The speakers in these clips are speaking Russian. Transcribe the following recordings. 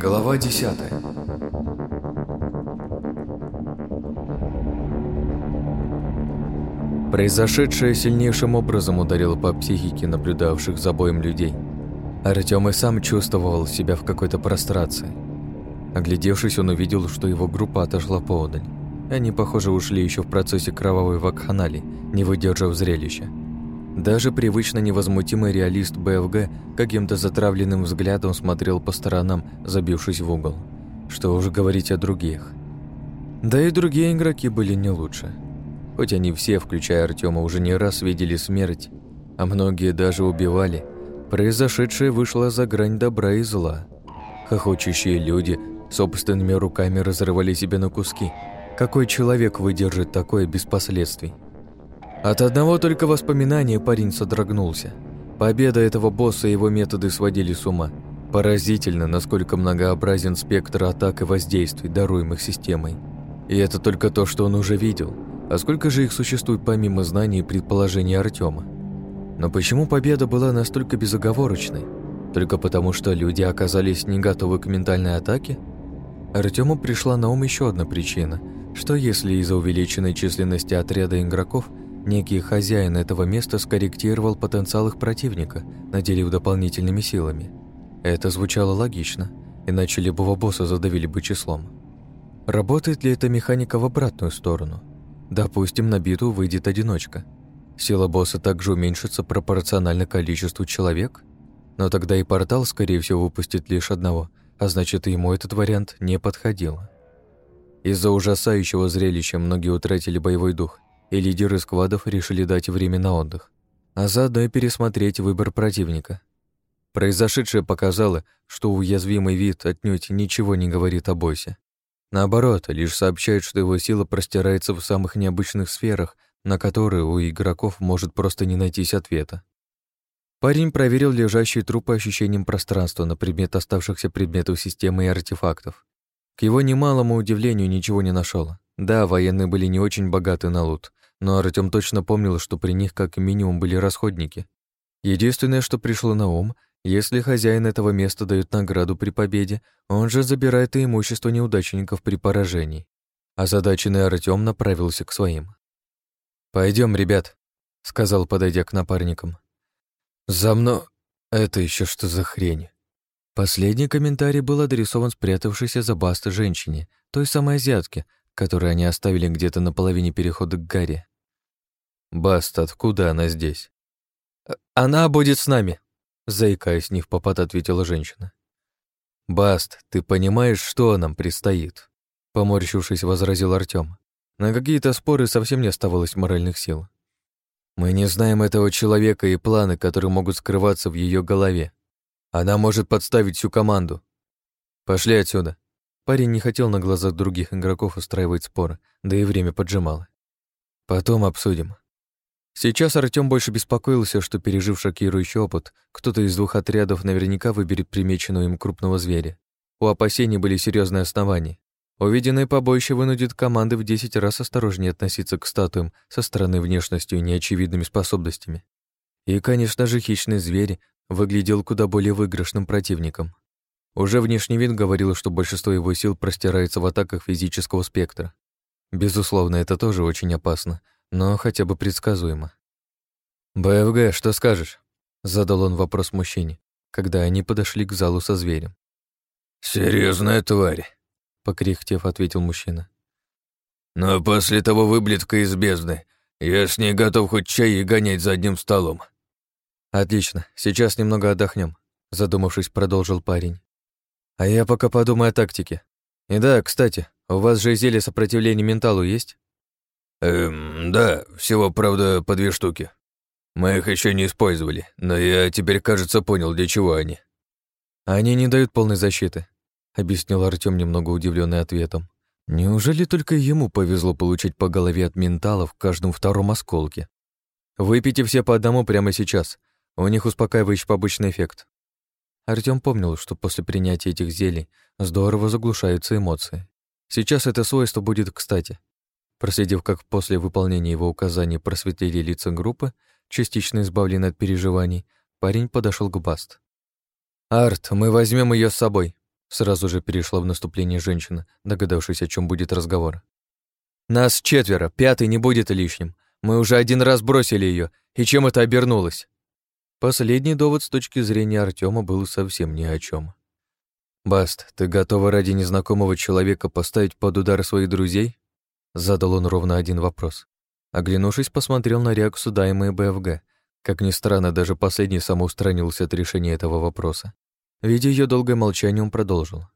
Глава десятая Произошедшее сильнейшим образом ударило по психике наблюдавших за боем людей. Артём и сам чувствовал себя в какой-то прострации. Оглядевшись, он увидел, что его группа отошла поодаль. Они, похоже, ушли еще в процессе кровавой вакханалии, не выдержав зрелища. Даже привычно невозмутимый реалист БФГ каким-то затравленным взглядом смотрел по сторонам, забившись в угол. Что уж говорить о других. Да и другие игроки были не лучше. Хоть они все, включая Артема, уже не раз видели смерть, а многие даже убивали, произошедшее вышло за грань добра и зла. Хохочущие люди собственными руками разрывали себя на куски. Какой человек выдержит такое без последствий? От одного только воспоминания парень содрогнулся. Победа этого босса и его методы сводили с ума. Поразительно, насколько многообразен спектр атак и воздействий, даруемых системой. И это только то, что он уже видел. А сколько же их существует помимо знаний и предположений Артема? Но почему победа была настолько безоговорочной? Только потому, что люди оказались не готовы к ментальной атаке? Артему пришла на ум еще одна причина. Что если из-за увеличенной численности отряда игроков некий хозяин этого места скорректировал потенциал их противника, наделив дополнительными силами? Это звучало логично, иначе любого босса задавили бы числом. Работает ли эта механика в обратную сторону? Допустим, на битву выйдет одиночка. Сила босса также уменьшится пропорционально количеству человек? Но тогда и портал, скорее всего, выпустит лишь одного, а значит, ему этот вариант не подходил. Из-за ужасающего зрелища многие утратили боевой дух, и лидеры сквадов решили дать время на отдых, а заодно и пересмотреть выбор противника. Произошедшее показало, что уязвимый вид отнюдь ничего не говорит о боссе. Наоборот, лишь сообщает, что его сила простирается в самых необычных сферах, на которые у игроков может просто не найтись ответа. Парень проверил лежащие трупы ощущением пространства на предмет оставшихся предметов системы и артефактов. К его немалому удивлению ничего не нашел. Да, военные были не очень богаты на лут, но Артём точно помнил, что при них как минимум были расходники. Единственное, что пришло на ум, если хозяин этого места дает награду при победе, он же забирает и имущество неудачников при поражении. Озадаченный Артём направился к своим. Пойдем, ребят», — сказал, подойдя к напарникам. «За мной...» «Это еще что за хрень?» Последний комментарий был адресован спрятавшейся за басты женщине, той самой азиатке, которую они оставили где-то на половине перехода к горе. «Баст, откуда она здесь?» «Э, «Она будет с нами», — заикаясь не в попад, ответила женщина. «Баст, ты понимаешь, что нам предстоит?» Поморщившись, возразил Артём. На какие-то споры совсем не оставалось моральных сил. Мы не знаем этого человека и планы, которые могут скрываться в ее голове. Она может подставить всю команду. Пошли отсюда. Парень не хотел на глазах других игроков устраивать споры, да и время поджимало. Потом обсудим. Сейчас Артём больше беспокоился, что, пережив шокирующий опыт, кто-то из двух отрядов наверняка выберет примеченного им крупного зверя. У опасений были серьезные основания. Увиденное побоище вынудит команды в 10 раз осторожнее относиться к статуям со стороны внешностью и неочевидными способностями. И, конечно же, хищный зверь выглядел куда более выигрышным противником. Уже внешний вид говорил, что большинство его сил простирается в атаках физического спектра. Безусловно, это тоже очень опасно, но хотя бы предсказуемо. «БФГ, что скажешь?» — задал он вопрос мужчине, когда они подошли к залу со зверем. «Серьезная тварь», покряхтев, ответил мужчина. Но после того выблетка из бездны я с ней готов хоть чай и гонять за одним столом. Отлично, сейчас немного отдохнем, задумавшись, продолжил парень. А я пока подумаю о тактике. И да, кстати, у вас же зелье сопротивления менталу есть? Эм, да, всего, правда, по две штуки. Мы их еще не использовали, но я теперь, кажется, понял, для чего они. Они не дают полной защиты объяснил Артём, немного удивленный ответом. Неужели только ему повезло получить по голове от ментала в каждом втором осколке? Выпейте все по одному прямо сейчас. У них успокаивающий побочный эффект. Артём помнил, что после принятия этих зелий здорово заглушаются эмоции. Сейчас это свойство будет кстати. Проследив, как после выполнения его указаний просветлели лица группы, частично избавленные от переживаний, парень подошел к Баст. «Арт, мы возьмем ее с собой», — сразу же перешла в наступление женщина, догадавшись, о чем будет разговор. «Нас четверо, пятый не будет лишним. Мы уже один раз бросили ее, и чем это обернулось?» Последний довод с точки зрения Артема был совсем ни о чем. «Баст, ты готова ради незнакомого человека поставить под удар своих друзей?» Задал он ровно один вопрос. Оглянувшись, посмотрел на реакцию Даймы БФГ. Как ни странно, даже последний самоустранился от решения этого вопроса. Видя ее долгое молчание, он продолжил.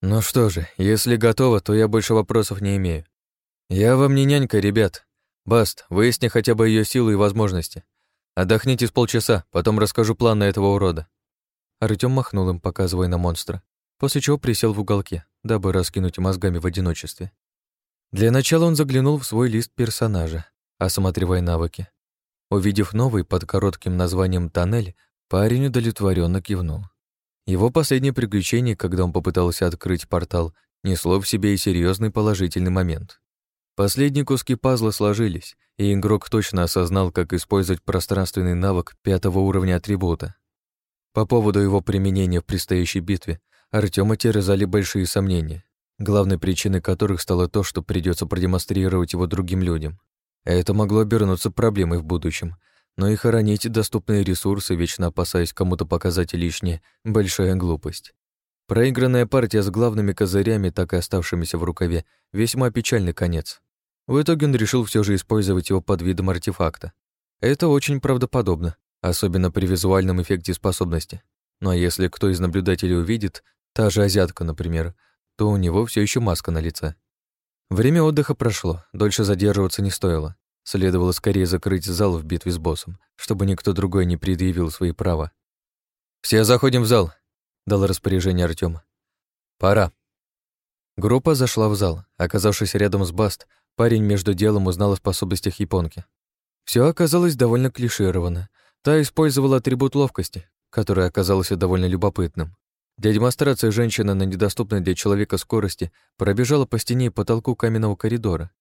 «Ну что же, если готово, то я больше вопросов не имею. Я вам не нянька, ребят. Баст, выясни хотя бы ее силу и возможности. Отдохните с полчаса, потом расскажу план на этого урода». Артём махнул им, показывая на монстра, после чего присел в уголке, дабы раскинуть мозгами в одиночестве. Для начала он заглянул в свой лист персонажа, осматривая навыки. Увидев новый под коротким названием «Тоннель», парень удовлетворенно кивнул. Его последнее приключение, когда он попытался открыть портал, несло в себе и серьезный положительный момент. Последние куски пазла сложились, и игрок точно осознал, как использовать пространственный навык пятого уровня атрибута. По поводу его применения в предстоящей битве Артема терзали большие сомнения главной причиной которых стало то, что придется продемонстрировать его другим людям. Это могло обернуться проблемой в будущем, но и хоронить доступные ресурсы, вечно опасаясь кому-то показать лишнее, большая глупость. Проигранная партия с главными козырями, так и оставшимися в рукаве, весьма печальный конец. В итоге он решил все же использовать его под видом артефакта. Это очень правдоподобно, особенно при визуальном эффекте способности. Но если кто из наблюдателей увидит, та же азиатка, например, то у него все еще маска на лице. Время отдыха прошло, дольше задерживаться не стоило. Следовало скорее закрыть зал в битве с боссом, чтобы никто другой не предъявил свои права. «Все заходим в зал», — дал распоряжение Артём. «Пора». Группа зашла в зал. Оказавшись рядом с Баст, парень между делом узнал о способностях японки. Все оказалось довольно клишировано. Та использовала атрибут ловкости, который оказался довольно любопытным. Для демонстрации женщина на недоступной для человека скорости пробежала по стене и потолку каменного коридора.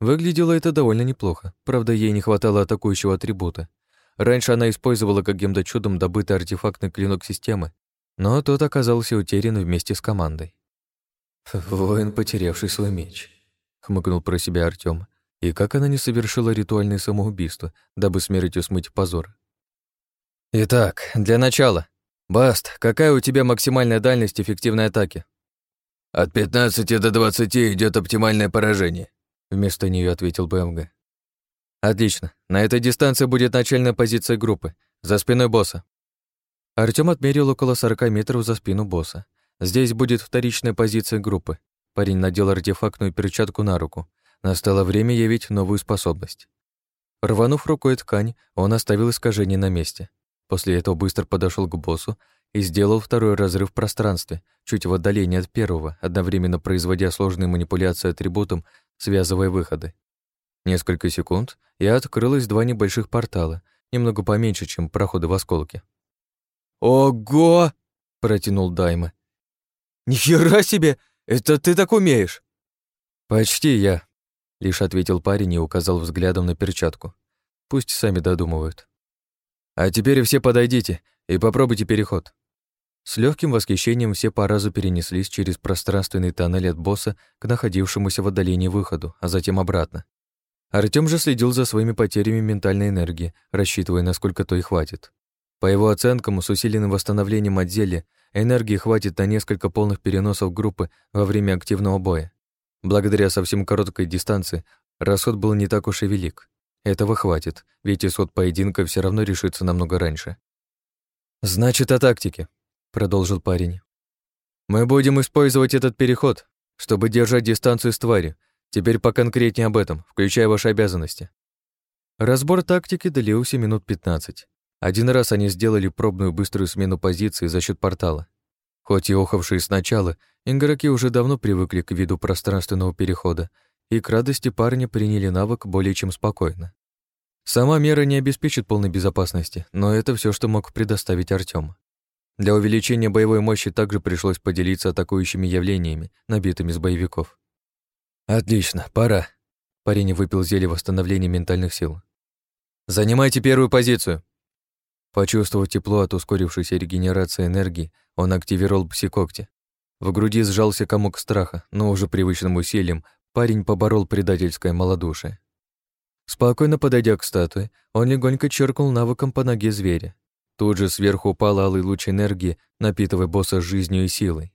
Выглядело это довольно неплохо, правда, ей не хватало атакующего атрибута. Раньше она использовала каким-то чудом добытый артефактный клинок системы, но тот оказался утерян вместе с командой. «Воин, потерявший свой меч», — хмыкнул про себя Артём. И как она не совершила ритуальное самоубийство, дабы смертью смыть позор. «Итак, для начала», «Баст, какая у тебя максимальная дальность эффективной атаки?» «От 15 до 20 идет оптимальное поражение», вместо нее ответил БМГ. «Отлично. На этой дистанции будет начальная позиция группы. За спиной босса». Артём отмерил около 40 метров за спину босса. Здесь будет вторичная позиция группы. Парень надел артефактную перчатку на руку. Настало время явить новую способность. Рванув рукой ткань, он оставил искажение на месте. После этого быстро подошел к боссу и сделал второй разрыв в пространстве, чуть в отдалении от первого, одновременно производя сложные манипуляции атрибутом, связывая выходы. Несколько секунд, и открылось два небольших портала, немного поменьше, чем проходы в осколке. «Ого!» — протянул Дайма. «Нихера себе! Это ты так умеешь?» «Почти я», — лишь ответил парень и указал взглядом на перчатку. «Пусть сами додумывают». А теперь все подойдите и попробуйте переход. С легким восхищением все по разу перенеслись через пространственный тоннель от босса к находившемуся в отдалении выходу, а затем обратно. Артём же следил за своими потерями ментальной энергии, рассчитывая, насколько то и хватит. По его оценкам, с усиленным восстановлением отделя энергии хватит на несколько полных переносов группы во время активного боя. Благодаря совсем короткой дистанции расход был не так уж и велик. Этого хватит, ведь исход поединка все равно решится намного раньше. «Значит, о тактике», — продолжил парень. «Мы будем использовать этот переход, чтобы держать дистанцию с тварью. Теперь поконкретнее об этом, включая ваши обязанности». Разбор тактики длился минут 15. Один раз они сделали пробную быструю смену позиции за счет портала. Хоть и охавшие сначала, игроки уже давно привыкли к виду пространственного перехода и к радости парня приняли навык более чем спокойно. Сама мера не обеспечит полной безопасности, но это все, что мог предоставить Артём. Для увеличения боевой мощи также пришлось поделиться атакующими явлениями, набитыми с боевиков. «Отлично, пора». Парень выпил зелье восстановления ментальных сил. «Занимайте первую позицию». Почувствовав тепло от ускорившейся регенерации энергии, он активировал псикогти. В груди сжался комок страха, но уже привычным усилием парень поборол предательское малодушие. Спокойно подойдя к статуе, он легонько черкнул навыком по ноге зверя. Тут же сверху упал алый луч энергии, напитывая босса жизнью и силой.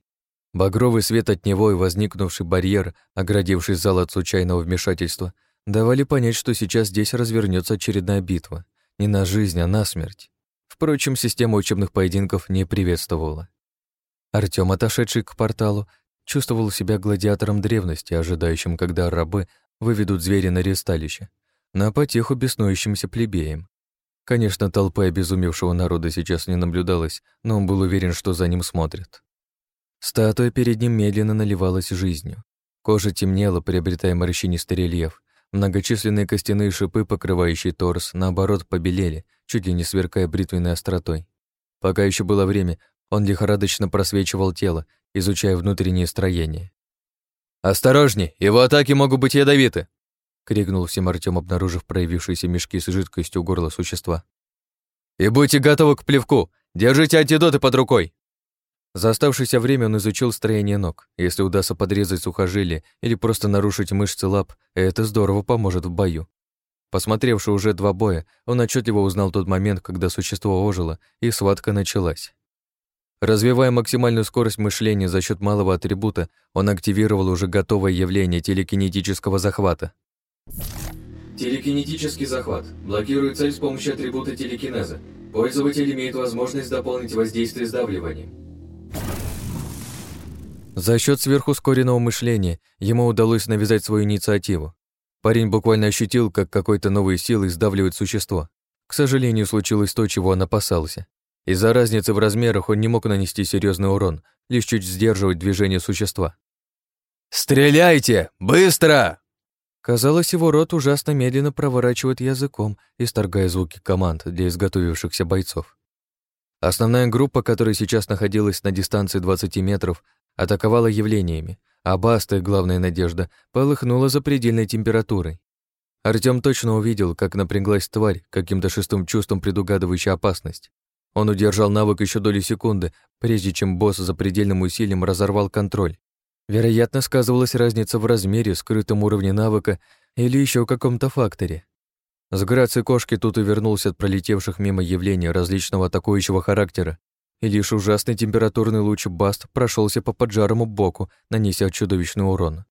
Багровый свет от него и возникнувший барьер, оградивший зал от случайного вмешательства, давали понять, что сейчас здесь развернется очередная битва. Не на жизнь, а на смерть. Впрочем, система учебных поединков не приветствовала. Артём, отошедший к порталу, чувствовал себя гладиатором древности, ожидающим, когда рабы выведут зверя на ресталище, на потеху беснующимся плебеям. Конечно, толпы обезумевшего народа сейчас не наблюдалось, но он был уверен, что за ним смотрят. Статуя перед ним медленно наливалась жизнью. Кожа темнела, приобретая морщинистый рельеф. Многочисленные костяные шипы, покрывающие торс, наоборот, побелели, чуть ли не сверкая бритвенной остротой. Пока еще было время, он лихорадочно просвечивал тело, изучая внутреннее строение. «Осторожней! Его атаки могут быть ядовиты!» — крикнул всем Артём, обнаружив проявившиеся мешки с жидкостью горла существа. «И будьте готовы к плевку! Держите антидоты под рукой!» За оставшееся время он изучил строение ног. Если удастся подрезать сухожилие или просто нарушить мышцы лап, это здорово поможет в бою. Посмотревши уже два боя, он отчетливо узнал тот момент, когда существо ожило, и схватка началась. Развивая максимальную скорость мышления за счет малого атрибута, он активировал уже готовое явление телекинетического захвата. Телекинетический захват. Блокирует цель с помощью атрибута телекинеза. Пользователь имеет возможность дополнить воздействие сдавливанием. За счет сверхускоренного мышления ему удалось навязать свою инициативу. Парень буквально ощутил, как какой-то новой силой сдавливает существо. К сожалению, случилось то, чего он опасался. Из-за разницы в размерах он не мог нанести серьезный урон, лишь чуть сдерживать движение существа. «Стреляйте! Быстро!» Казалось, его рот ужасно медленно проворачивает языком, исторгая звуки команд для изготовившихся бойцов. Основная группа, которая сейчас находилась на дистанции 20 метров, атаковала явлениями, а Баста, главная надежда, полыхнула за предельной температурой. Артём точно увидел, как напряглась тварь, каким-то шестым чувством предугадывающая опасность. Он удержал навык еще доли секунды, прежде чем босс за предельным усилием разорвал контроль. Вероятно, сказывалась разница в размере, скрытом уровне навыка или еще каком-то факторе. С грацией кошки тут увернулся от пролетевших мимо явлений различного атакующего характера, и лишь ужасный температурный луч Баст прошелся по поджарому боку, нанеся чудовищный урон.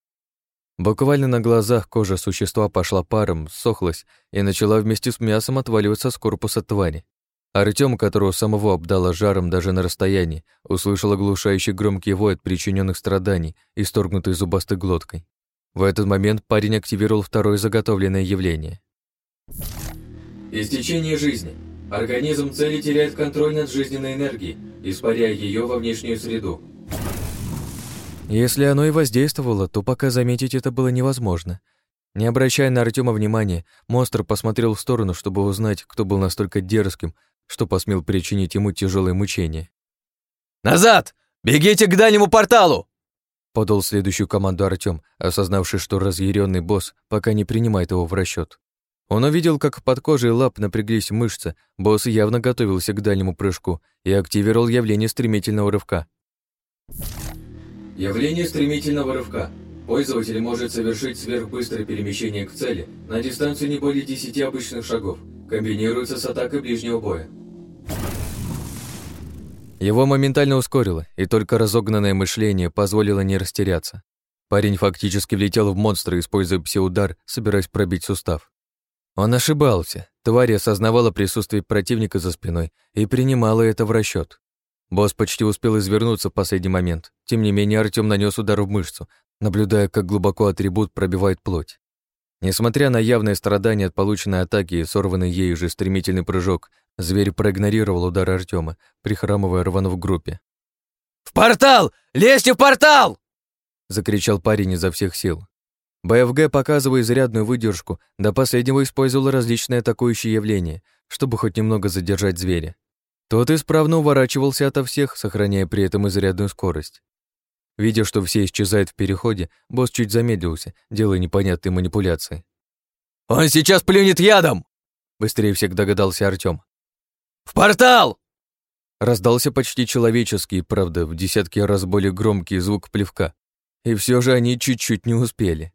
Буквально на глазах кожа существа пошла паром, сохлась и начала вместе с мясом отваливаться с корпуса твари. Артём, которого самого обдало жаром даже на расстоянии, услышал оглушающий громкий вой от причиненных страданий, исторгнутый зубастой глоткой. В этот момент парень активировал второе заготовленное явление. Истечение жизни. Организм цели теряет контроль над жизненной энергией, испаряя ее во внешнюю среду. Если оно и воздействовало, то пока заметить это было невозможно. Не обращая на Артема внимания, монстр посмотрел в сторону, чтобы узнать, кто был настолько дерзким, что посмел причинить ему тяжелые мучения. «Назад! Бегите к дальнему порталу!» Подал следующую команду Артём, осознавший, что разъяренный босс пока не принимает его в расчет. Он увидел, как под кожей лап напряглись мышцы, босс явно готовился к дальнему прыжку и активировал явление стремительного рывка. Явление стремительного рывка. Пользователь может совершить сверхбыстрое перемещение к цели на дистанцию не более 10 обычных шагов. Комбинируется с атакой ближнего боя. Его моментально ускорило, и только разогнанное мышление позволило не растеряться. Парень фактически влетел в монстра, используя псиудар, собираясь пробить сустав. Он ошибался. Тварь осознавала присутствие противника за спиной и принимала это в расчет. Босс почти успел извернуться в последний момент. Тем не менее, Артём нанес удар в мышцу, наблюдая, как глубоко атрибут пробивает плоть. Несмотря на явное страдание от полученной атаки и сорванный ею же стремительный прыжок, зверь проигнорировал удар Артема, прихрамывая рванув в группе. «В портал! Лезьте в портал!» — закричал парень изо всех сил. БФГ, показывая изрядную выдержку, до последнего использовал различные атакующие явления, чтобы хоть немного задержать зверя. Тот исправно уворачивался ото всех, сохраняя при этом изрядную скорость. Видя, что все исчезают в переходе, босс чуть замедлился, делая непонятные манипуляции. «Он сейчас плюнет ядом!» Быстрее всех догадался Артём. В портал!» Раздался почти человеческий, правда, в десятки раз более громкий звук плевка. И все же они чуть-чуть не успели.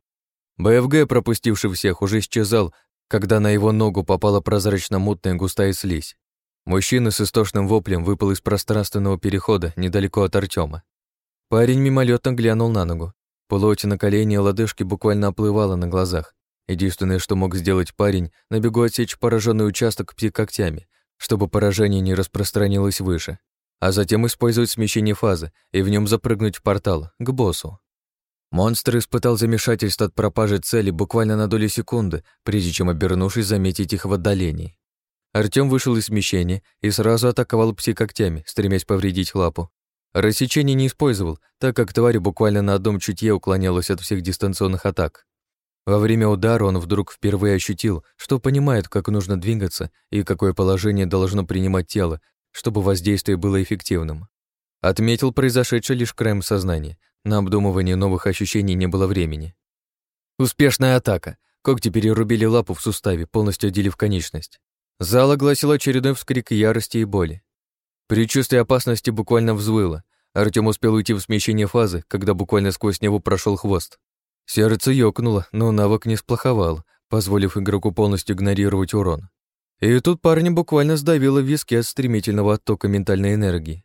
БФГ, пропустивший всех, уже исчезал, когда на его ногу попала прозрачно-мутная густая слизь. Мужчина с истошным воплем выпал из пространственного перехода недалеко от Артема. Парень мимолетно глянул на ногу. Плоть на колени и лодыжки буквально оплывала на глазах. Единственное, что мог сделать парень, на бегу отсечь пораженный участок пси-когтями, чтобы поражение не распространилось выше, а затем использовать смещение фазы и в нем запрыгнуть в портал, к боссу. Монстр испытал замешательство от пропажи цели буквально на долю секунды, прежде чем, обернувшись, заметить их в отдалении. Артём вышел из смещения и сразу атаковал пси-когтями, стремясь повредить лапу. Рассечение не использовал, так как тварь буквально на одном чутье уклонялась от всех дистанционных атак. Во время удара он вдруг впервые ощутил, что понимает, как нужно двигаться и какое положение должно принимать тело, чтобы воздействие было эффективным. Отметил произошедшее лишь краем сознания. На обдумывание новых ощущений не было времени. Успешная атака. Когти перерубили лапу в суставе, полностью отделив конечность. Зал огласил очередной вскрик ярости и боли. Предчувствие опасности буквально взвыло. Артём успел уйти в смещение фазы, когда буквально сквозь него прошел хвост. Сердце ёкнуло, но навык не сплоховал, позволив игроку полностью игнорировать урон. И тут парня буквально сдавило виски от стремительного оттока ментальной энергии.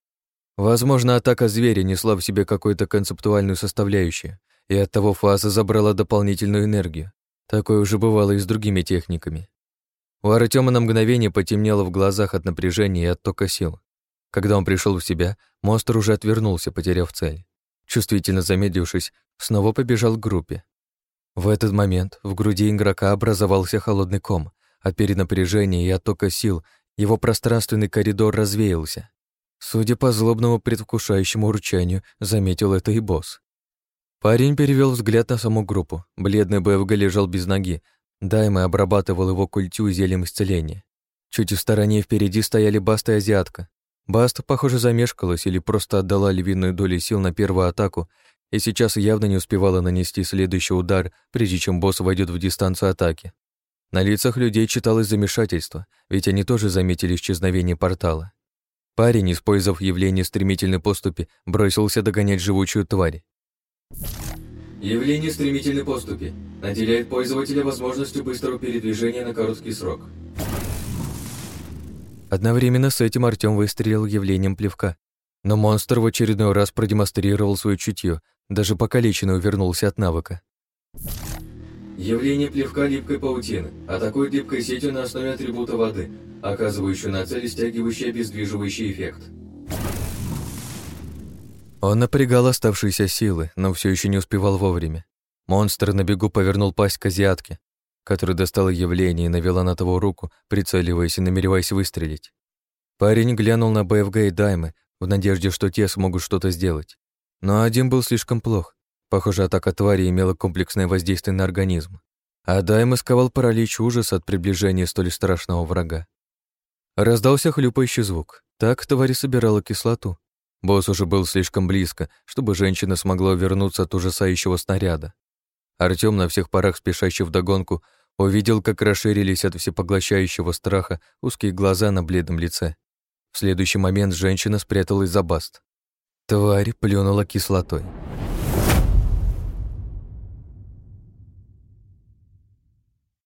Возможно, атака зверя несла в себе какую-то концептуальную составляющую, и оттого фаза забрала дополнительную энергию. Такое уже бывало и с другими техниками. У Артема на мгновение потемнело в глазах от напряжения и оттока сил. Когда он пришел в себя, монстр уже отвернулся, потеряв цель. Чувствительно замедлившись, снова побежал к группе. В этот момент в груди игрока образовался холодный ком. От перенапряжения и оттока сил его пространственный коридор развеялся. Судя по злобному предвкушающему урчанию, заметил это и босс. Парень перевел взгляд на саму группу. Бледный БФГ лежал без ноги. Дайма обрабатывал его культю зельем исцеления. Чуть в стороне впереди стояли Баста и Азиатка. Баста, похоже, замешкалась или просто отдала львиную долю сил на первую атаку и сейчас явно не успевала нанести следующий удар, прежде чем босс войдет в дистанцию атаки. На лицах людей читалось замешательство, ведь они тоже заметили исчезновение портала. Парень, использовав явление стремительной поступи, бросился догонять живучую тварь. Явление стремительной поступи наделяет пользователя возможностью быстрого передвижения на короткий срок. Одновременно с этим Артём выстрелил явлением плевка. Но монстр в очередной раз продемонстрировал свое чутье, даже покалеченный увернулся от навыка. Явление плевка липкой паутины. Атакует липкой сетью на основе атрибута воды, оказывающую на цель стягивающий обездвиживающий эффект. Он напрягал оставшиеся силы, но все еще не успевал вовремя. Монстр на бегу повернул пасть к азиатке, которая достала явление и навела на того руку, прицеливаясь и намереваясь выстрелить. Парень глянул на БФГ и Даймы в надежде, что те смогут что-то сделать. Но один был слишком плох. Похоже, атака твари имела комплексное воздействие на организм. А Дайма сковал паралич ужас от приближения столь страшного врага. Раздался хлюпающий звук. Так тварь собирала кислоту. Босс уже был слишком близко, чтобы женщина смогла вернуться от ужасающего снаряда. Артём, на всех парах спешащий вдогонку, увидел, как расширились от всепоглощающего страха узкие глаза на бледном лице. В следующий момент женщина спряталась за баст. Тварь плюнула кислотой.